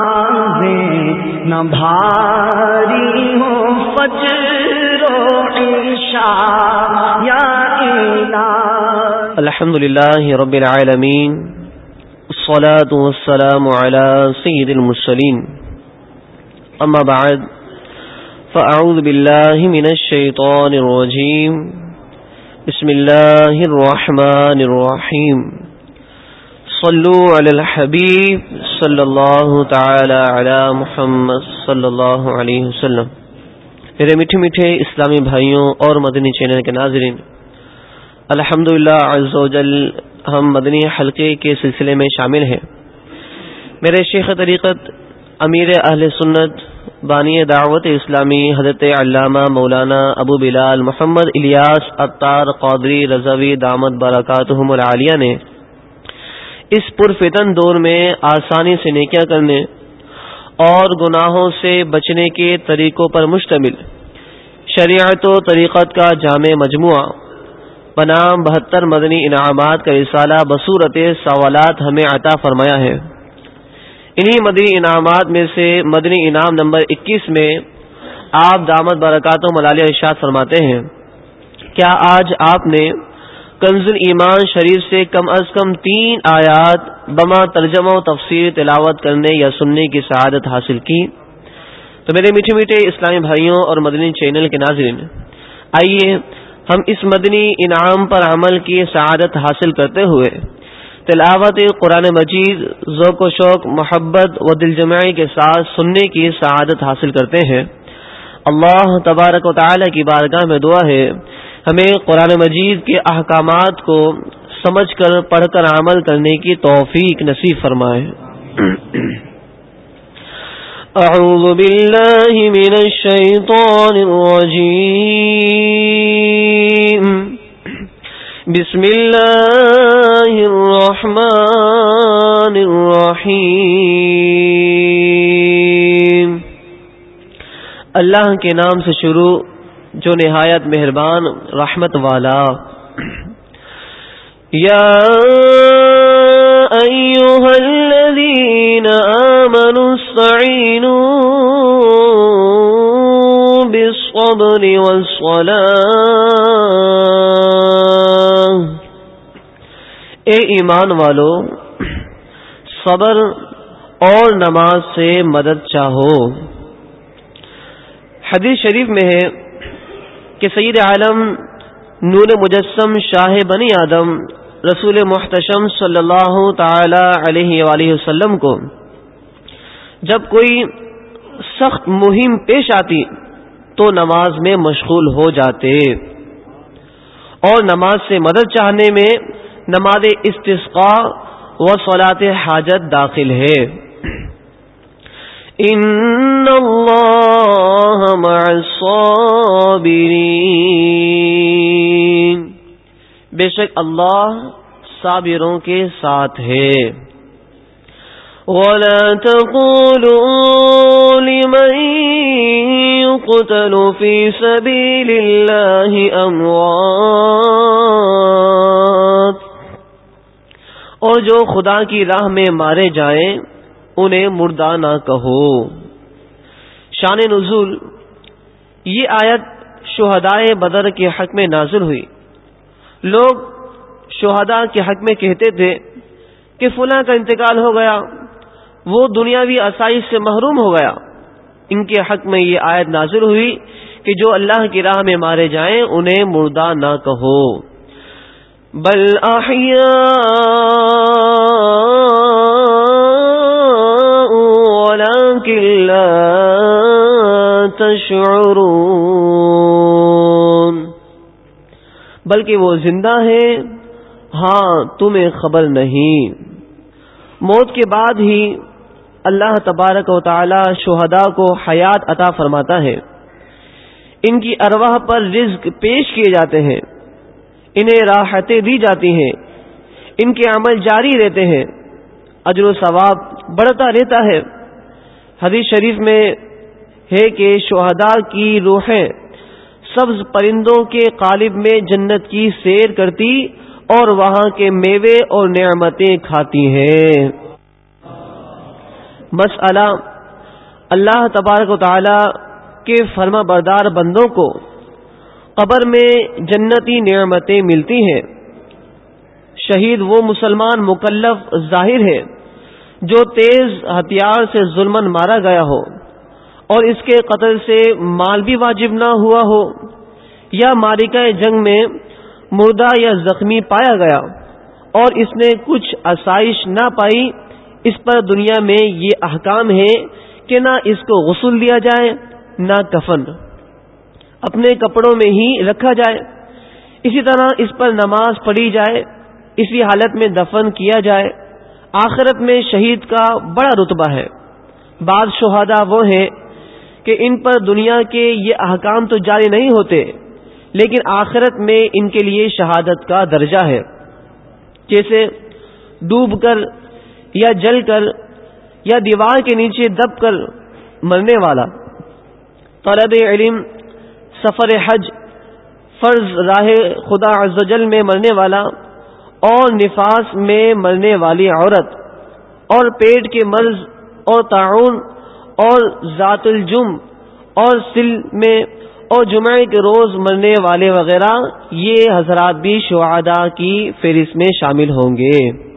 نہ بھاری ہو فجر و عشاء، یا الہ الحمد لله رب العالمين الصلاة والسلام على سيد المرسلين أما بعد فأعوذ بالله من الشيطان الرجيم بسم الله الرحمن الرحيم صلوا على الحبيب صلى الله تعالى على محمد صلى الله عليه وسلم. میرے میٹھے میٹھے اسلامی بھائیوں اور مدنی چینل کے ناظرین الحمد للہ ہم مدنی حلقے کے سلسلے میں شامل ہیں۔ میرے شیخ طریقت امیر اہل سنت بانی دعوت اسلامی حضرت علامہ مولانا ابو بلال محمد الیاس اطار قادری رضوی دامت برکاتہم العالیہ نے اس پرفتن دور میں آسانی سے نیکیاں کرنے اور گناہوں سے بچنے کے طریقوں پر مشتمل۔ شریعت و طریقت کا جامع مجموعہ۔ بنام بہتر مدنی انعامات کا رسالہ بصورت سوالات ہمیں عطا فرمایا ہے۔ انہی مدنی انعامات میں سے مدنی انعام نمبر اکیس میں آپ دامت برکات و ملالیہ ارشاد فرماتے ہیں۔ کیا آج آپ نے کنز ایمان شریف سے کم از کم تین آیات بما ترجمہ و تفسیر تلاوت کرنے یا سننے کی سعادت حاصل کی۔ تو میرے میٹھے میٹھے اسلامی بھائیوں اور مدنی چینل کے ناظرین، آئیے ہم اس مدنی انعام پر عمل کی سعادت حاصل کرتے ہوئے تلاوت قرآن مجید، ذوق و شوق، محبت و دل جمعی کے ساتھ سننے کی سعادت حاصل کرتے ہیں۔ اللہ تبارک و تعالی کی بارگاہ میں دعا ہے۔ ہمیں قرآن مجید کے احکامات کو سمجھ کر پڑھ کر عمل کرنے کی توفیق نصیب فرمائے۔ اعوذ باللہ من الشیطان الرجیم۔ بسم اللہ الرحمن الرحیم۔ اللہ کے نام سے شروع جو نہایت مہربان رحمت والا۔ یا ایوہا الذین آمنوا استعینوا بالصبر والصلاة۔ اے ایمان والو، صبر اور نماز سے مدد چاہو۔ حدیث شریف میں ہے کہ سید عالم نور مجسم شاہ بنی آدم رسول محتشم صلی اللہ تعالی علیہ وآلہ وسلم کو جب کوئی سخت مہم پیش آتی تو نماز میں مشغول ہو جاتے اور نماز سے مدد چاہنے میں نماز استسقا و صلاة حاجت داخل ہے۔ ان اللہ مع الصابرین بے شک اللہ صابروں کے ساتھ ہے۔ ولا تقولوا لمن يقتل في سبيل الله اموات اور جو خدا کی راہ میں مارے جائیں انہیں مردہ نہ کہو۔ شان نزول، یہ آیت شہدائے بدر کے حق میں نازل ہوئی۔ لوگ شہداء کے حق میں کہتے تھے کہ فلاں کا انتقال ہو گیا، وہ دنیاوی آسائش سے محروم ہو گیا۔ ان کے حق میں یہ آیت نازل ہوئی کہ جو اللہ کی راہ میں مارے جائیں، انہیں مردہ نہ کہو۔ بل ولكن لا تشعرون بلکہ وہ زندہ ہے ہاں تمہیں خبر نہیں۔ موت کے بعد ہی اللہ تبارک و تعالی شہداء کو حیات عطا فرماتا ہے۔ ان کی ارواح پر رزق پیش کیے جاتے ہیں۔ انہیں راحتیں دی جاتی ہیں۔ ان کے عمل جاری رہتے ہیں۔ اجر و ثواب بڑھتا رہتا ہے۔ حدیث شریف میں ہے کہ شہداء کی روحیں سبز پرندوں کے قالب میں جنت کی سیر کرتی اور وہاں کے میوے اور نعمتیں کھاتی ہیں۔ مسئلہ اللہ تبارک و تعالی کے فرما بردار بندوں کو قبر میں جنتی نعمتیں ملتی ہیں۔ شہید وہ مسلمان مکلف ظاہر ہے جو تیز ہتھیار سے ظلمن مارا گیا ہو اور اس کے قتل سے مال بھی واجب نہ ہوا ہو یا مارکہ جنگ میں مردہ یا زخمی پایا گیا اور اس نے کچھ آسائش نہ پائی، اس پر دنیا میں یہ احکام ہے کہ نہ اس کو غسل دیا جائے، نہ کفن اپنے کپڑوں میں ہی رکھا جائے۔ اسی طرح اس پر نماز پڑھی جائے، اسی حالت میں دفن کیا جائے۔ آخرت میں شہید کا بڑا رتبہ ہے۔ بعض شہادا وہ ہیں کہ ان پر دنیا کے یہ احکام تو جاری نہیں ہوتے، لیکن آخرت میں ان کے لیے شہادت کا درجہ ہے۔ جیسے ڈوب کر یا جل کر یا دیوار کے نیچے دب کر مرنے والا۔ طلب علم، سفر حج، فرض راہ خدا جل میں مرنے والا۔ اور نفاس میں مرنے والی عورت اور پیٹ کے مرض اور تعاون اور ذات الجم اور سل میں اور جمعے کے روز مرنے والے وغیرہ، یہ حضرات بھی شعدا کی فہرست میں شامل ہوں گے۔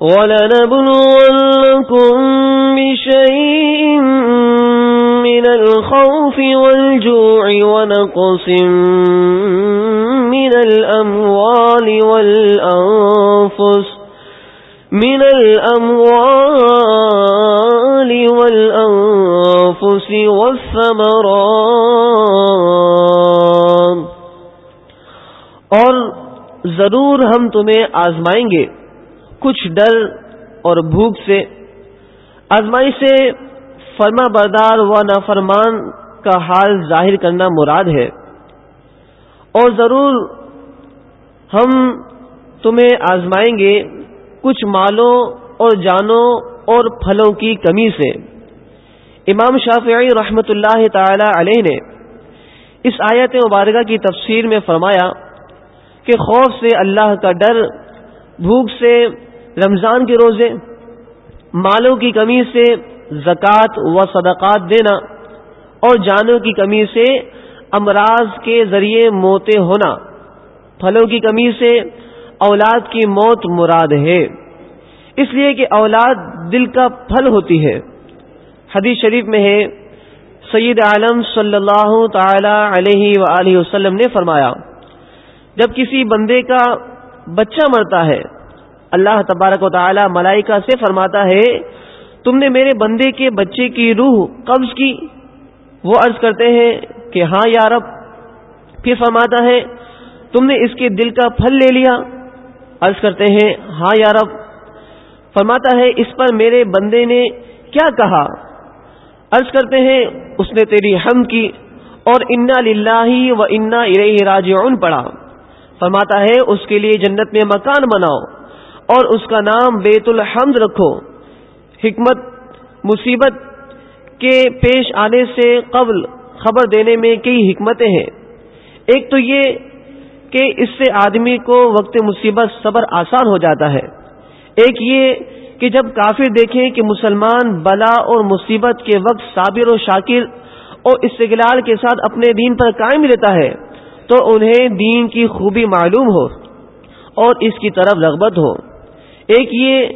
وَلَنَبْلُوَنَّكُمْ بِشَيْءٍ مِّنَ الْخَوْفِ وَالْجُوعِ وَنَقْصٍ مِّنَ الْأَمْوَالِ وَالْأَنفُسِ من الأموال والأنفس والثمرات اور ضرور ہم تمہیں آزمائیں گے کچھ ڈر اور بھوک سے آزمائی سے فرما بردار و نافرمان کا حال ظاہر کرنا مراد ہے۔ اور ضرور ہم تمہیں آزمائیں گے کچھ مالوں اور جانوں اور پھلوں کی کمی سے۔ امام شافعی رحمت اللہ تعالی علیہ نے اس آیت مبارکہ کی تفسیر میں فرمایا کہ خوف سے اللہ کا ڈر، بھوک سے، رمضان کے روزے، مالوں کی کمی سے زکوٰۃ و صدقات دینا اور جانوں کی کمی سے امراض کے ذریعے موتے ہونا۔ پھلوں کی کمی سے اولاد کی موت مراد ہے۔ اس لیے کہ اولاد دل کا پھل ہوتی ہے۔ حدیث شریف میں ہے، سید عالم صلی اللہ تعالی علیہ وسلم نے فرمایا، جب کسی بندے کا بچہ مرتا ہے، اللہ تبارک و تعالی ملائکہ سے فرماتا ہے تم نے میرے بندے کے بچے کی روح قبض کی۔ وہ عرض کرتے ہیں کہ ہاں یارب پھر فرماتا ہے، تم نے اس کے دل کا پھل لے لیا۔ عرض کرتے ہیں ہاں یارب فرماتا ہے، اس پر میرے بندے نے کیا کہا؟ عرض کرتے ہیں، اس نے تیری ہم کی اور انا للہ و انا ارے راج پڑا فرماتا ہے، اس کے لیے جنت میں مکان بناؤ اور اس کا نام بیت الحمد رکھو۔ حکمت، مصیبت کے پیش آنے سے قبل خبر دینے میں کئی حکمتیں ہیں۔ ایک تو یہ کہ اس سے آدمی کو وقت مصیبت صبر آسان ہو جاتا ہے۔ ایک یہ کہ جب کافر دیکھیں کہ مسلمان بلا اور مصیبت کے وقت صابر و شاکر اور استقلال کے ساتھ اپنے دین پر قائم رہتا ہے، تو انہیں دین کی خوبی معلوم ہو اور اس کی طرف رغبت ہو۔ ایک یہ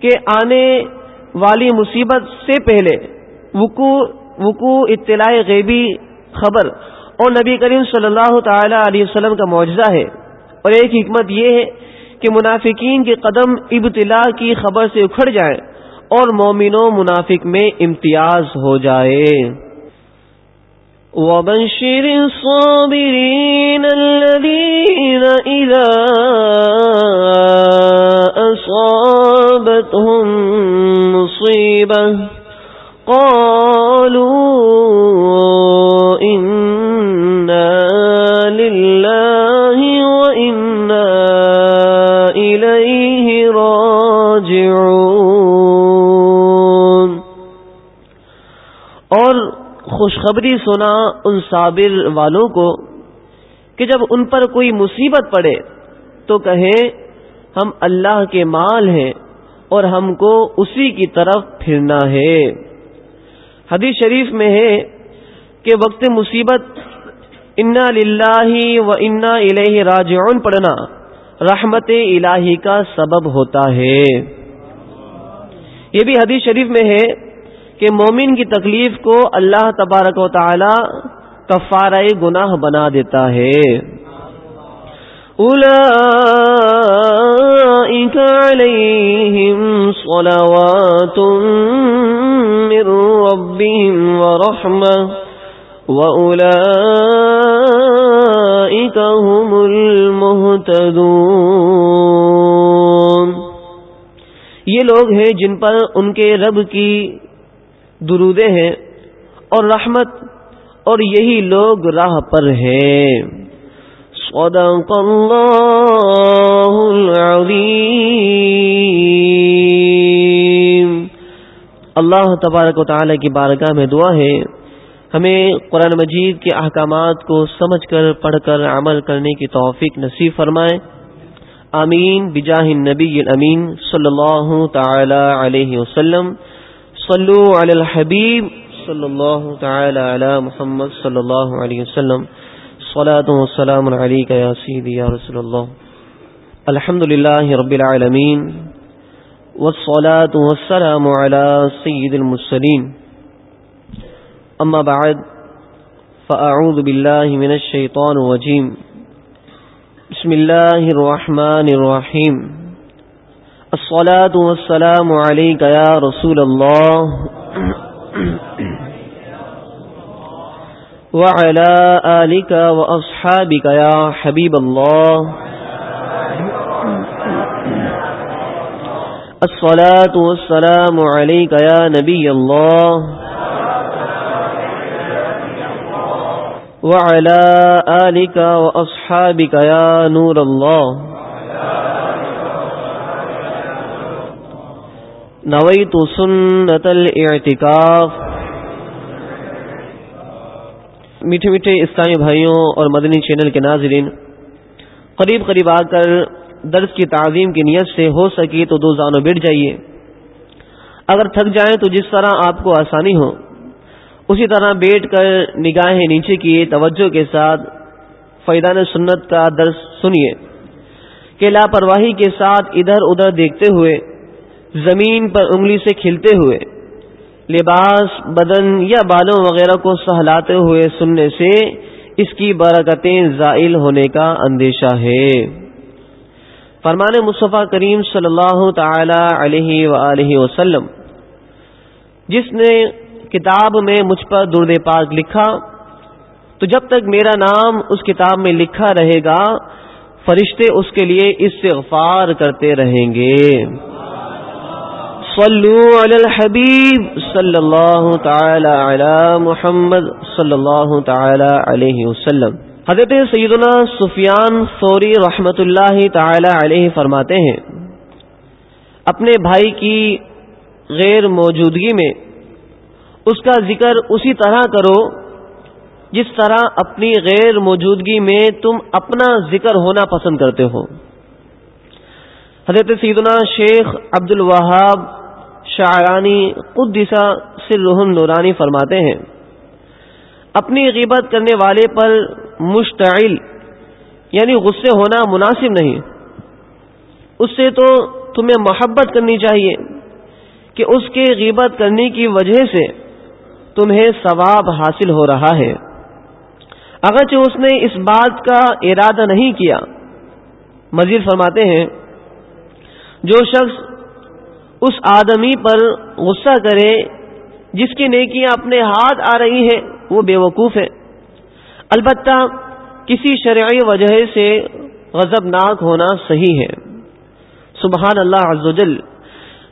کہ آنے والی مصیبت سے پہلے، وقوع وقوع اطلاع غیبی خبر اور نبی کریم صلی اللہ تعالی علیہ وسلم کا معجزہ ہے۔ اور ایک حکمت یہ ہے کہ منافقین کے قدم ابتلا کی خبر سے اکھڑ جائیں اور مومن و منافق میں امتیاز ہو جائے۔ وبشر الصابرين الذين إذا أصابتهم مصيبة قالوا إنا لله خوشخبری سنا ان صابر والوں کو کہ جب ان پر کوئی مصیبت پڑے تو کہیں ہم اللہ کے مال ہیں اور ہم کو اسی کی طرف پھرنا ہے۔ حدیث شریف میں ہے کہ وقت مصیبت، انا للہ و انا الہ راجعون پڑھنا رحمت الہی کا سبب ہوتا ہے۔ یہ بھی حدیث شریف میں ہے کہ مومن کی تکلیف کو اللہ تبارک و تعالی کفارہ گناہ بنا دیتا ہے۔ علیہم صلوات من ربهم ورحمة وأولئك هم المهتدون یہ لوگ ہیں جن پر ان کے رب کی درودے ہیں اور رحمت اور یہی لوگ راہ پر ہیں۔ صدق اللہ العظیم۔ اللہ تبارک و تعالی کی بارگاہ میں دعا ہے۔ ہمیں قرآن مجید کے احکامات کو سمجھ کر پڑھ کر عمل کرنے کی توفیق نصیب فرمائے۔ آمین۔ بجاہ النبی الامین صلی اللہ تعالی علیہ وسلم۔ صلو علی الحبیب صلی اللہ تعالی علی محمد صلی اللہ علیہ وسلم. صلاة والسلام علیک یا سیدی یا رسول اللہ. الحمد للہ رب العالمین. والصلاة والسلام على سید المسلین اما بعد، فاعوذ باللہ من الشیطان الرجیم. بسم الله الرحمن الرحيم الصلاة والسلام عليك يا رسول الله. وعلى آلك وأصحابك يا حبيب الله. الصلاة والسلام عليك يا نبي الله. وعلى آلك وأصحابك يا نور الله. نويت سنة الاعتكاف میٹھے میٹھے اسلامی بھائیوں اور مدنی چینل کے ناظرین، قریب قریب آ کر درس کی تعظیم کی نیت سے ہو سکی تو دو زانوں بیٹھ جائیے۔ اگر تھک جائیں تو جس طرح آپ کو آسانی ہو، اسی طرح بیٹھ کر نگاہیں نیچے کیے توجہ کے ساتھ فیدان سنت کا درس سنیے۔ کہ لاپرواہی کے ساتھ ادھر ادھر دیکھتے ہوئے زمین پر انگلی سے کھلتے ہوئے، لباس، بدن یا بالوں وغیرہ کو سہلاتے ہوئے سننے سے اس کی برکتیں زائل ہونے کا اندیشہ ہے۔ فرمان مصطفیٰ کریم صلی اللہ تعالی علیہ و وسلم، جس نے کتاب میں مجھ پر درد پاک لکھا، تو جب تک میرا نام اس کتاب میں لکھا رہے گا، فرشتے اس کے لیے استغفار کرتے رہیں گے۔ صلو علی الحبیب صلی اللہ تعالی علی محمد صلی اللہ تعالی علیہ وسلم۔ حضرت سیدنا سفیان فوری رحمت اللہ تعالی علیہ فرماتے ہیں، اپنے بھائی کی غیر موجودگی میں اس کا ذکر اسی طرح کرو، جس طرح اپنی غیر موجودگی میں تم اپنا ذکر ہونا پسند کرتے ہو۔ حضرت سیدنا شیخ عبد الوہاب شاعرانی قدسہ سر نورانی فرماتے ہیں۔ اپنی غیبت کرنے والے پر مشتعل یعنی غصے ہونا مناسب نہیں۔ اس سے تو تمہیں محبت کرنی چاہیے کہ اس کے غیبت کرنے کی وجہ سے تمہیں ثواب حاصل ہو رہا ہے۔ اگرچہ اس نے اس بات کا ارادہ نہیں کیا، مزید فرماتے ہیں، جو شخص اس آدمی پر غصہ کرے، جس کی نیکیاں اپنے ہاتھ آ رہی ہیں، وہ بے وقوف ہے۔ البتہ کسی شرعی وجہ سے غضب ناک ہونا صحیح ہے۔ سبحان اللہ عز و جل۔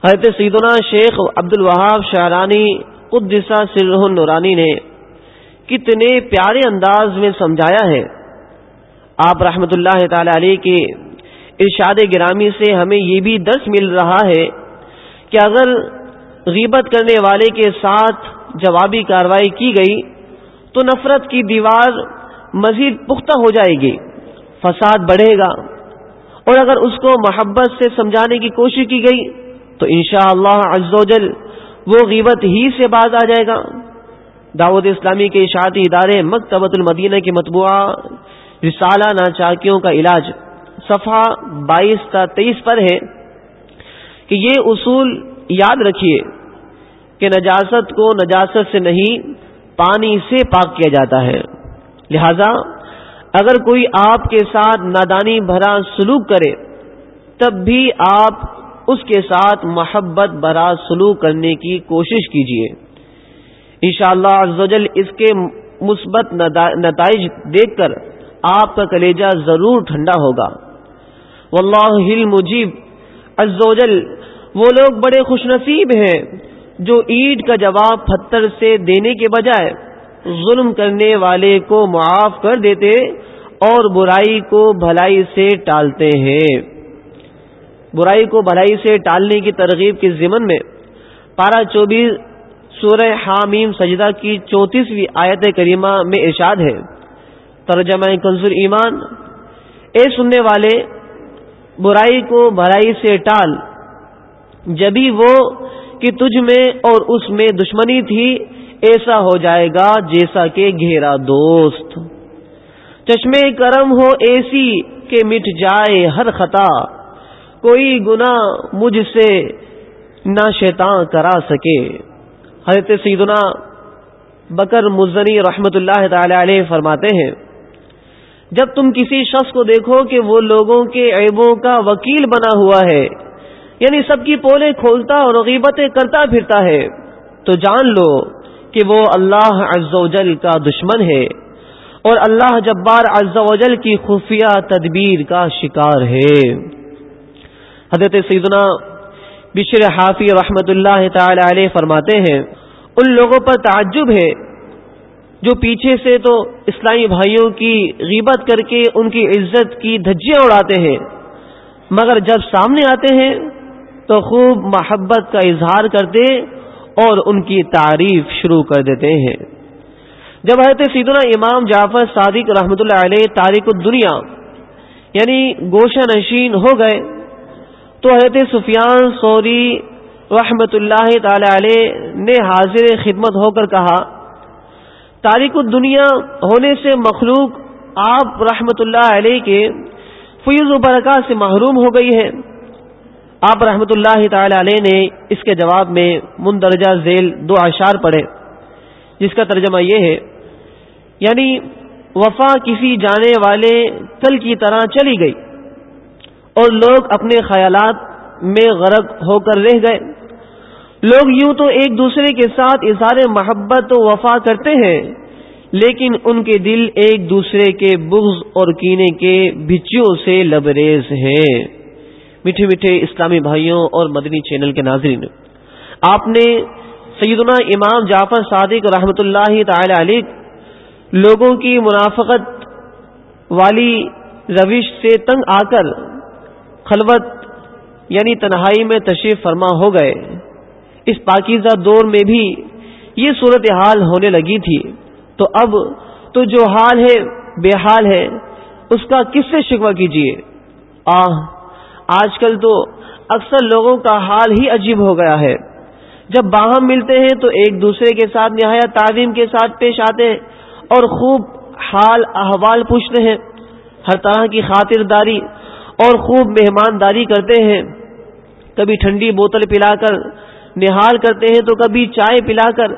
حضرت سیدنا شیخ عبد الوہاب شاہرانی قدسہ سرہ نورانی نے کتنے پیارے انداز میں سمجھایا ہے۔ آپ رحمت اللہ تعالی علیہ کے ارشاد گرامی سے ہمیں یہ بھی درس مل رہا ہے کہ اگر غیبت کرنے والے کے ساتھ جوابی کاروائی کی گئی تو نفرت کی دیوار مزید پختہ ہو جائے گی، فساد بڑھے گا۔ اور اگر اس کو محبت سے سمجھانے کی کوشش کی گئی تو انشاءاللہ شاء اللہ وہ غیبت ہی سے باز آ جائے گا۔ دعوت اسلامی کے اشاعتی ادارے مکتبۃ المدینہ کی مطبوعہ رسالہ ناچاکیوں کا علاج صفحہ بائیس کا تیئیس پر ہے۔ کہ یہ اصول یاد رکھیے کہ نجاست کو نجاست سے نہیں، پانی سے پاک کیا جاتا ہے۔ لہذا اگر کوئی آپ کے ساتھ نادانی بھرا سلوک کرے، تب بھی آپ اس کے ساتھ محبت بھرا سلوک کرنے کی کوشش کیجیے انشاءاللہ شاء اللہ اس کے مثبت نتائج دیکھ کر آپ کا کلیجہ ضرور ٹھنڈا ہوگا۔ واللہ مجیب۔ عزوجل وہ لوگ بڑے خوش نصیب ہیں جو اینٹ کا جواب پتھر سے دینے کے بجائے ظلم کرنے والے کو معاف کر دیتے اور برائی کو بھلائی سے ٹالتے ہیں۔ برائی کو بھلائی سے ٹالنے کی ترغیب کے ضمن میں پارہ چوبیس سورہ حامیم سجدہ کی چونتیسویں آیت کریمہ میں ارشاد ہے۔ ترجمہ کنزر ایمان، اے سننے والے، برائی کو بھلائی سے ٹال جبھی وہ کہ تجھ میں اور اس میں دشمنی تھی، ایسا ہو جائے گا جیسا کہ گھیرا دوست۔ چشمے کرم ہو ایسی کہ مٹ جائے ہر خطا۔ کوئی گنا مجھ سے نہ شیطان کرا سکے۔ حضرت سیدنا بکر مزنی رحمت اللہ تعالی علیہ فرماتے ہیں، جب تم کسی شخص کو دیکھو کہ وہ لوگوں کے عیبوں کا وکیل بنا ہوا ہے یعنی سب کی پولے کھولتا اور غیبتیں کرتا پھرتا ہے۔ تو جان لو کہ وہ اللہ عز و جل کا دشمن ہے اور اللہ جبار عز و جل کی خفیہ تدبیر کا شکار ہے۔ حضرت سیدنا بشر حافی رحمت اللہ تعالی علیہ فرماتے ہیں، ان لوگوں پر تعجب ہے جو پیچھے سے تو اسلامی بھائیوں کی غیبت کر کے ان کی عزت کی دھجیاں اڑاتے ہیں، مگر جب سامنے آتے ہیں تو خوب محبت کا اظہار کرتے اور ان کی تعریف شروع کر دیتے ہیں۔ جب حضرت سیدنا امام جعفر صادق رحمۃ اللہ علیہ تاریخ الدنیا یعنی گوشہ نشین ہو گئے، تو حضرت سفیان سوری رحمت اللہ تعالی علیہ نے حاضر خدمت ہو کر کہا، تاریخ الدنیا ہونے سے مخلوق آپ رحمت اللہ علیہ کے فیض و برکات سے محروم ہو گئی ہے۔ آپ رحمت اللہ تعالی علیہ نے اس کے جواب میں مندرجہ ذیل دو اشار پڑھے، جس کا ترجمہ یہ ہے یعنی وفا کسی جانے والے کل کی طرح چلی گئی اور لوگ اپنے خیالات میں غرق ہو کر رہ گئے۔ لوگ یوں تو ایک دوسرے کے ساتھ اظہار محبت و وفا کرتے ہیں، لیکن ان کے دل ایک دوسرے کے بغض اور کینے کے بچیوں سے لبریز ہیں۔ میٹھے میٹھے اسلامی بھائیوں اور مدنی چینل کے ناظرین، آپ نے سیدنا امام جعفر صادق رحمت اللہ تعالی علیہ لوگوں کی منافقت والی روش سے تنگ آ کر خلوت یعنی تنہائی میں تشریف فرما ہو گئے۔ اس پاکیزہ دور میں بھی یہ صورت حال ہونے لگی تھی۔ تو اب تو جو حال ہے، بے حال ہے، اس کا کس سے شکوہ کیجیے آہ! آج کل تو اکثر لوگوں کا حال ہی عجیب ہو گیا ہے۔ جب باہم ملتے ہیں تو ایک دوسرے کے ساتھ نہایت تعلیم کے ساتھ پیش آتے ہیں اور خوب حال احوال پوچھتے ہیں۔ ہر طرح کی خاطرداری اور خوب مہمانداری کرتے ہیں۔ کبھی ٹھنڈی بوتل پلا کر نہال کرتے ہیں تو کبھی چائے پلا کر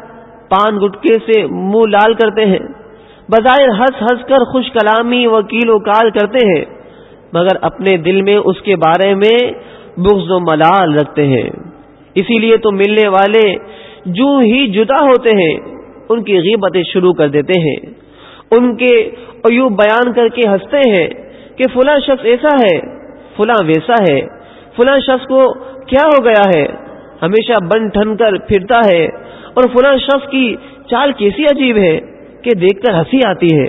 پان گٹکے سے منہ لال کرتے ہیں۔ بظاہر ہنس ہنس کر خوش کلامی وکیل و کال کرتے ہیں۔ مگر اپنے دل میں اس کے بارے میں بغض و ملال رکھتے ہیں۔ اسی لیے تو ملنے والے جو ہی جدا ہوتے ہیں، ان کی غیبتیں شروع کر دیتے ہیں۔ ان کے ایوب بیان کر کے ہنستے ہیں کہ فلاں شخص ایسا ہے، فلاں ویسا ہے۔ فلاں شخص کو کیا ہو گیا ہے؟ ہمیشہ بن ٹھن کر پھرتا ہے۔ اور فلاں شخص کی چال کیسی عجیب ہے کہ دیکھ کر ہنسی آتی ہے۔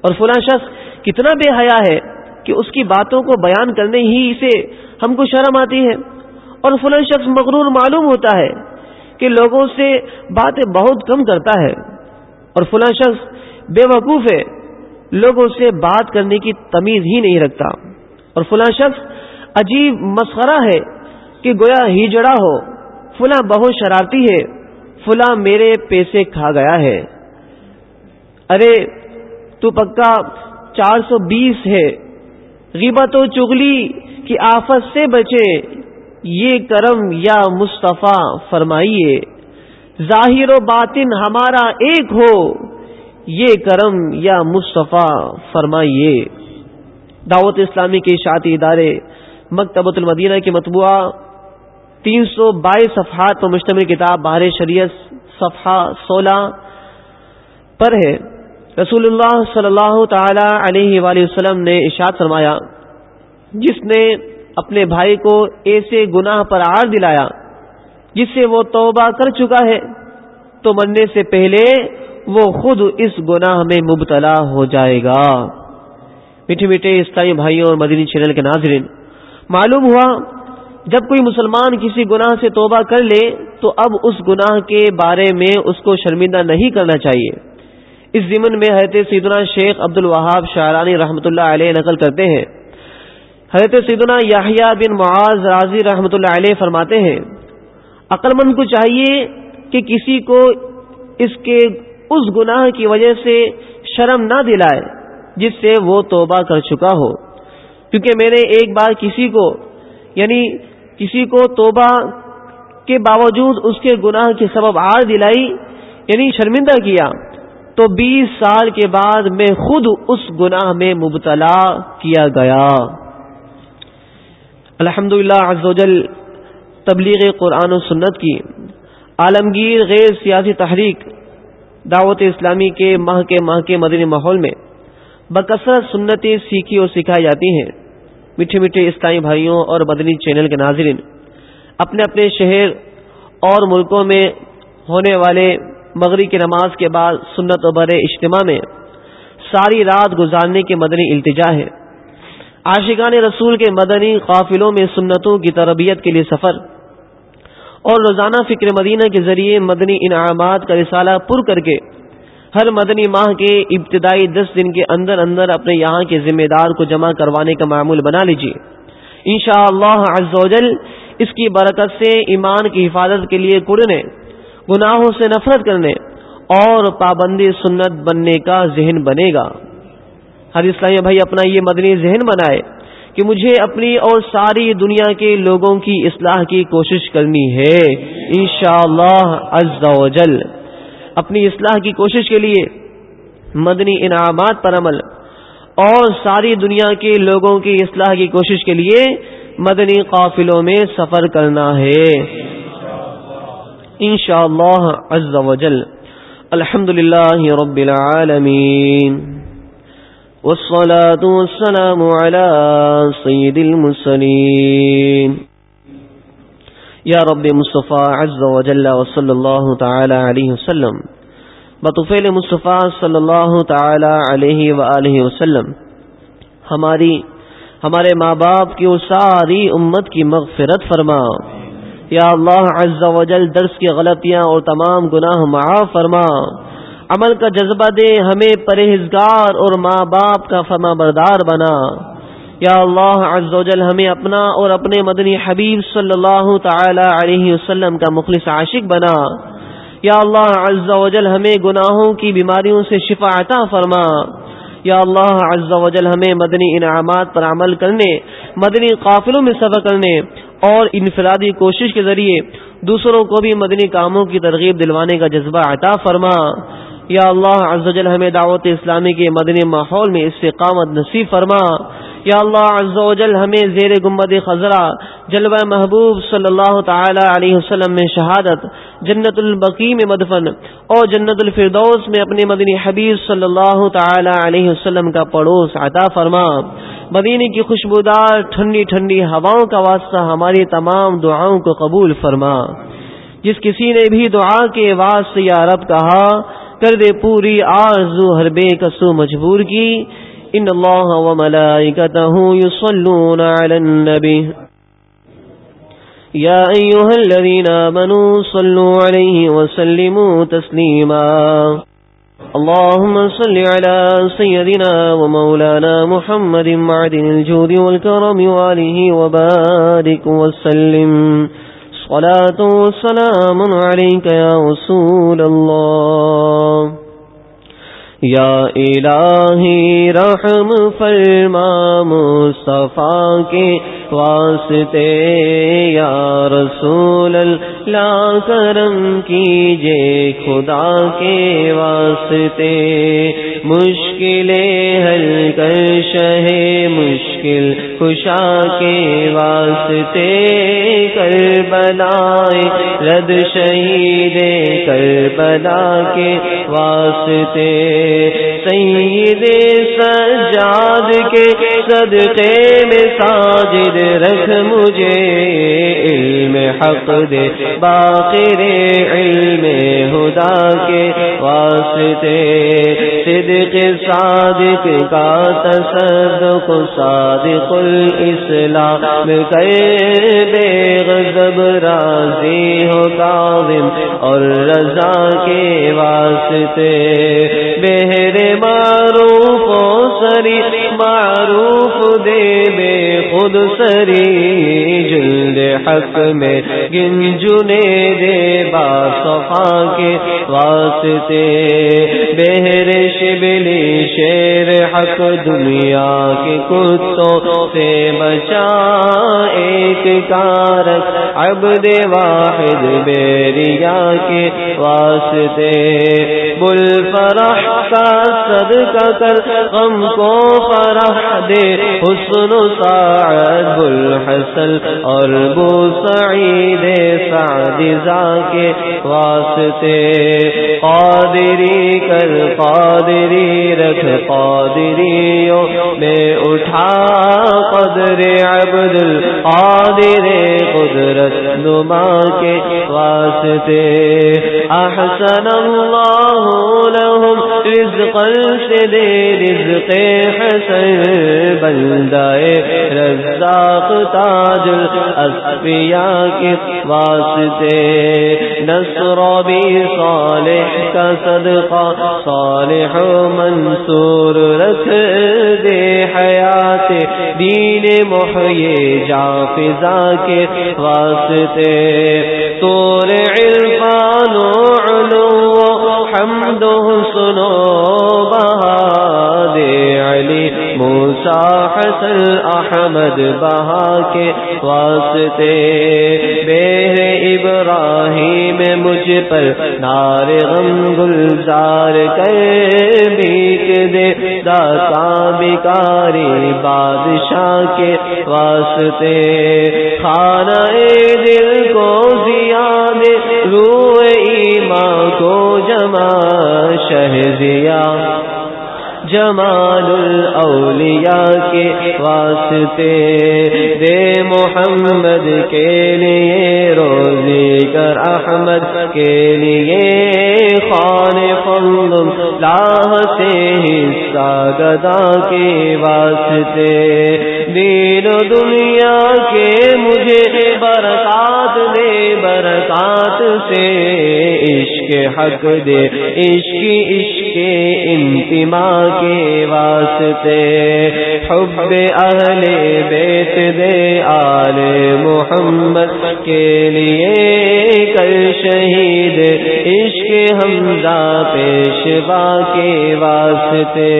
اور فلاں شخص کتنا بے حیا ہے۔ کہ اس کی باتوں کو بیان کرنے ہی سے ہم کو شرم آتی ہے۔ اور فلاں شخص مغرور معلوم ہوتا ہے کہ لوگوں سے باتیں بہت کم کرتا ہے۔ اور فلاں شخص بے وقوف ہے، لوگوں سے بات کرنے کی تمیز ہی نہیں رکھتا۔ اور فلاں شخص عجیب مسخرہ ہے کہ گویا ہی جڑا ہو، فلاں بہت شرارتی ہے، فلاں میرے پیسے کھا گیا ہے۔ ارے، تو پکا چار سو بیس ہے۔ غیبت و چگلی کی آفت سے بچے، یہ کرم یا مصطفیٰ فرمائیے، ظاہر و باطن ہمارا ایک ہو، یہ کرم یا مصطفیٰ فرمائیے۔ دعوت اسلامی کے اشاعتی ادارے مکتبۃ المدینہ کی مطبوعہ، تین سو بائیس صفحات پر مشتمل کتاب بہار شریعت صفحہ سولہ پر ہے۔ رسول اللہ صلی اللہ تعالی علیہ وآلہ وسلم نے اشاد فرمایا، جس نے اپنے بھائی کو ایسے گناہ پر آڑ دلایا، جس سے وہ توبہ کر چکا ہے، تو مرنے سے پہلے وہ خود اس گناہ میں مبتلا ہو جائے گا۔ میٹھے میٹھے اسلامی بھائیوں اور مدنی چینل کے ناظرین، معلوم ہوا، جب کوئی مسلمان کسی گناہ سے توبہ کر لے، تو اب اس گناہ کے بارے میں اس کو شرمندہ نہیں کرنا چاہیے۔ اس ضمن میں حضرت سیدنا شیخ عبد الوہاب شاہرانی رحمۃ اللہ علیہ نقل کرتے ہیں۔ حضرت سیدنا یاہیا بن معاذ راضی رحمۃ اللہ علیہ فرماتے ہیں، عقل مند کو چاہیے کہ کسی کو اس کے اس گناہ کی وجہ سے شرم نہ دلائے جس سے وہ توبہ کر چکا ہو۔ کیونکہ میں نے ایک بار کسی کو یعنی کسی کو توبہ کے باوجود اس کے گناہ کے سبب آر دلائی یعنی شرمندہ کیا۔ تو بیس سال کے بعد میں خود اس گناہ میں مبتلا کیا گیا۔ الحمد للہ تبلیغ قرآن و سنت کی عالمگیر غیر سیاسی تحریک دعوت اسلامی کے ماہ کے ماہ کے مدنی ماحول میں بکثرت سنتیں سیکھی اور سکھائی جاتی ہیں۔ میٹھے میٹھے اسلامی بھائیوں اور مدنی چینل کے ناظرین، اپنے اپنے شہر اور ملکوں میں ہونے والے مغرب کی نماز کے بعد سنت و بر اجتماع میں ساری رات گزارنے کی مدنی التجا ہے۔ عاشقان رسول کے مدنی قافلوں میں سنتوں کی تربیت کے لیے سفر۔ اور روزانہ فکر مدینہ کے ذریعے مدنی انعامات کا رسالہ پر کر کے ہر مدنی ماہ کے ابتدائی دس دن کے اندر اندر اپنے یہاں کے ذمہ دار کو جمع کروانے کا معمول بنا لیجیے ان شاء اللہ اس کی برکت سے ایمان کی حفاظت کے لیے کڑنے گناہوں سے نفرت کرنے اور پابندی سنت بننے کا ذہن بنے گا۔ ہر اسلامی بھائی، اپنا یہ مدنی ذہن بنائے کہ مجھے اپنی اور ساری دنیا کے لوگوں کی اصلاح کی کوشش کرنی ہے۔ انشاءاللہ عز و جل۔ اپنی اصلاح کی کوشش کے لیے مدنی انعامات پر عمل اور ساری دنیا کے لوگوں کی اصلاح کی کوشش کے لیے مدنی قافلوں میں سفر کرنا ہے۔ انشاءاللہ عز و جل الحمد للہ رب العالمین، والصلاة والسلام على سيد المرسلين يا رب مصطفى عز وجل وصلى الله تعالى عليه وسلم بطفیل مصطفیٰ صلی اللہ تعالی علیہ وآلہ وسلم، ہماری، ہمارے ماں باپ کی ساری امت کی مغفرت فرما۔ یا اللہ عز و جل درس کی غلطیاں اور تمام گناہ معاف فرما۔ عمل کا جذبہ دے، ہمیں پرہیزگار اور ماں باپ کا فرما بردار بنا۔ یا اللہ عز و جل، ہمیں اپنا اور اپنے مدنی حبیب صلی اللہ تعالی علیہ وسلم کا مخلص عاشق بنا۔ یا اللہ عز و جل، ہمیں گناہوں کی بیماریوں سے شفا عطا فرما۔ یا اللہ عز و جل، ہمیں مدنی انعامات پر عمل کرنے، مدنی قافلوں میں سفر کرنے اور انفرادی کوشش کے ذریعے دوسروں کو بھی مدنی کاموں کی ترغیب دلوانے کا جذبہ عطا فرما۔ یا اللہ عز و جل ہمیں دعوت اسلامی کے مدنی ماحول میں استقامت نصیب فرما۔ یا اللہ عز و جل ہمیں زیر گمبد خزرہ، جلوہ محبوب صلی اللہ تعالی علیہ وسلم میں شہادت جنت البقی میں مدفن اور جنت الفردوس میں اپنے مدنی حبیب صلی اللہ تعالی علیہ وسلم کا پڑوس عطا فرما۔ مدینی کی خوشبودار ٹھنڈی ٹھنڈی ہواؤں کا واسطہ ہماری تمام دعاؤں کو قبول فرما۔ جس کسی نے بھی دعا کے واسطے یا رب کہا، کر دے پوری آرزو ہر بے کسو مجبور کی۔ ان اللہ و ملائکته يصلون على النبي يا أيها الذين آمنوا صلوا عليه وسلموا تسليما. اللهم صل على سيدنا ومولانا محمد معدن الجود والكرم وآله وبارك وسلم. صلاة والسلام عليك يا رسول الله. یا الہی رحم فرما مصطفیٰ کے واسطے یا رسول اللہ کرم کیجے خدا کے واسطے مشکلیں حل کر شہ مشکل، خوشا کے واسطے کر بنائے، رد شہید کر بنا کے واسطے۔ سید سجاد کے صدقے میں ساجد رکھ مجھے علم حق دے باقر علم خدا کے واسطے۔ صدق صادق کا تصدق، صادق الاسلام کر بے غضب راضی ہو کاظم اور رضا کے واسطے۔ بہر معروف و سری، معروف دے بے خود سری، جلد حق میں گنجنے دے با صفا کے۔ واسطے۔ بہر شبلی شیر حق دنیا کے کتوں سے بچا۔ ایک کارک عبد واحد بیریا کے واسطے۔ بل فرح کا صدقہ کر، غم کو فرح دے۔ حسن سعد بل حسن اور بو سعید سعد زا کے واسطے۔ قادری کر قادری رکھ قادریوں میں اٹھا قدر عبد القادر قدرت نما کے واسطے. احسن اللہ لهم رزقا سے دے رزق حسن بندائے. رزاق تاج الاسفیاء کے واسطے. نصر بھی صالح کا صدقہ، صالح منصور رکھ دے حیات دین محیے جا فضا کے واسطے. تور عرفان و علو حمد سنو بہا دے علی موسا حسن احمد بہا کے واسطے۔ بیر ابراہیم، مجھ پر نار غم گلزار کر۔ بیک دے داتا بیکاری بادشاہ کے واسطے۔ خانہ دل کو زیاد روح ایمان کو جمع شہزیا جمال الاولیاء کے واسطے دے محمد کے لیے روزی کر احمد کے لیے خان فضل، لاہ سے حصہ گدا کے واسطے۔ دین و دنیا کے مجھے برکات دے، برکات سے عشق حق دے۔ عشق عشق انتما کے واسطے حب اہل بیت دے آل محمد کے لیے کل شہید عشق حمزہ پیشوا کے واسطے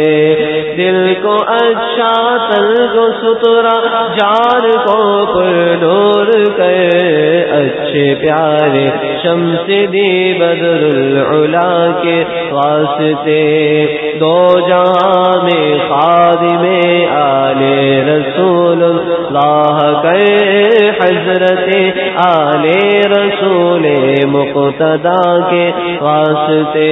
دل کو اچھا تل کو سترا جان کو پر نور کر، اچھے پیارے شمس دی بدر العلا کے واسطے دو جہاں میں خادم آل رسول اللہ کر حضرت آل رسول مقتدا کے واسطے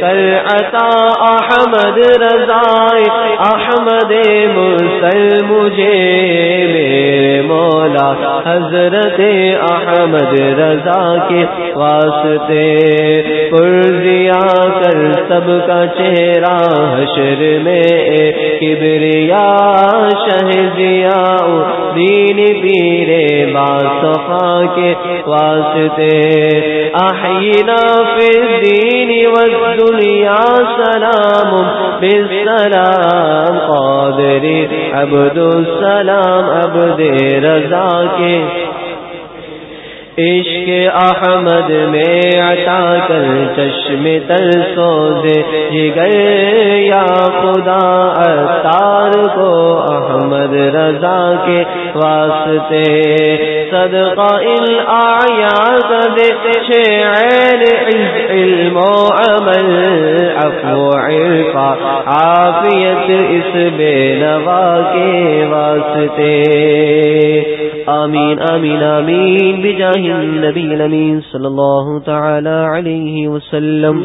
کر عطا احمد رضائے، احمد مرسل مجھے میرے مولا، حضرت احمد رضا کے واسطے پرزیا کر سب کا چہرہ حشر میں کبریا شہ دیا دین پیرے باصفا کے واسطے احینا فی الدین والدنیا سلام بالسلام قادر عبد السلام عبد رضا کے عشق احمد میں عطا کر چشم تر سوزے جگر یا خدا اتار کو احمد رضا کے واسطے صدقہ ان آیا کد شعر علم و عمل افو عرفا، عافیت اس بے نوا کے واسطے۔ آمین آمین آمین. بجاہ النبی الامین صلی اللہ تعالی علیہ وسلم.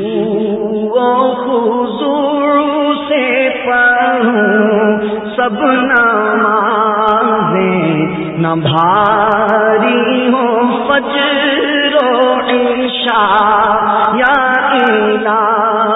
سے پڑھوں سب نمازیں نہ بھاری ہو فجر و عشاء، یا الہ